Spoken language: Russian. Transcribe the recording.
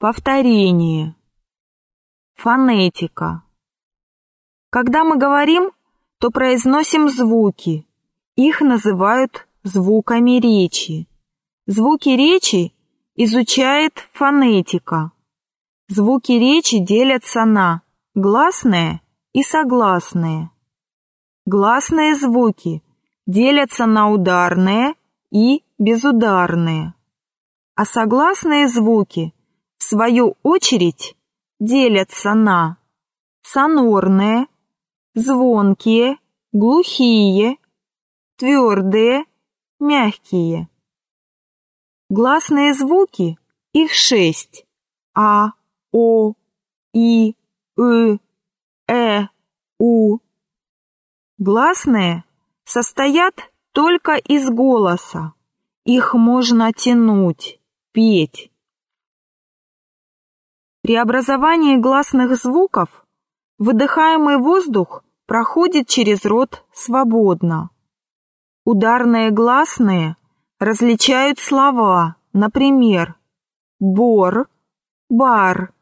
Повторение. Фонетика. Когда мы говорим, то произносим звуки. Их называют звуками речи. Звуки речи изучает фонетика. Звуки речи делятся на гласные и согласные. Гласные звуки делятся на ударные и безударные. А согласные звуки, в свою очередь, делятся на сонорные, звонкие, глухие, твердые, мягкие. Гласные звуки, их шесть. А, О, И, И, Э, У. Гласные состоят только из голоса. Их можно тянуть, петь. При образовании гласных звуков выдыхаемый воздух проходит через рот свободно. Ударные гласные различают слова, например, бор, бар,